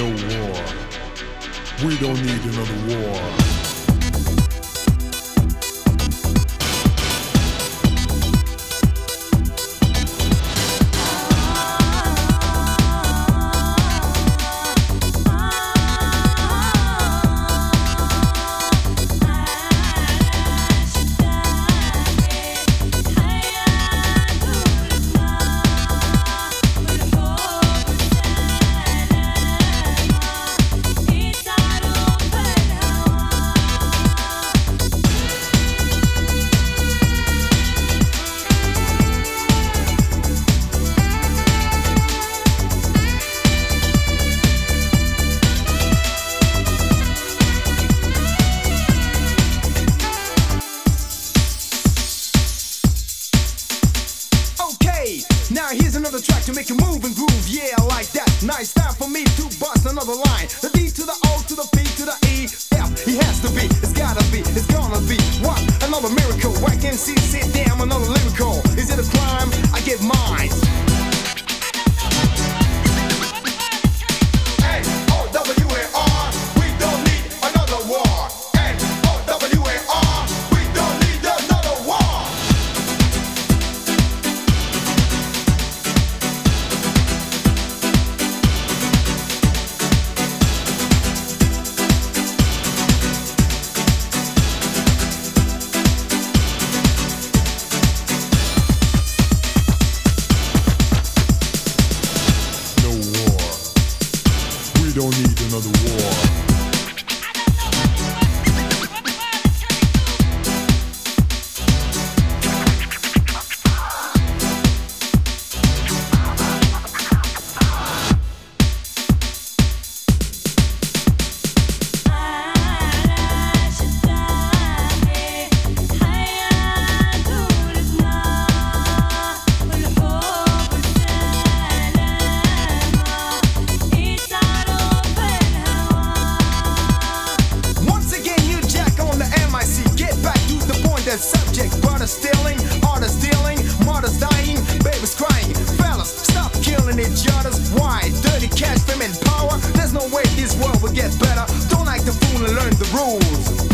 no war. We don't need another war. to make you move and groove. Yeah, I like that. Nice time for me to bust another line. The stealing, artists stealing, martyrs dying, babies crying. Fellas, stop killing each other. Why? Dirty cash, fame, and power. There's no way this world will get better. Don't like the fool and learn the rules.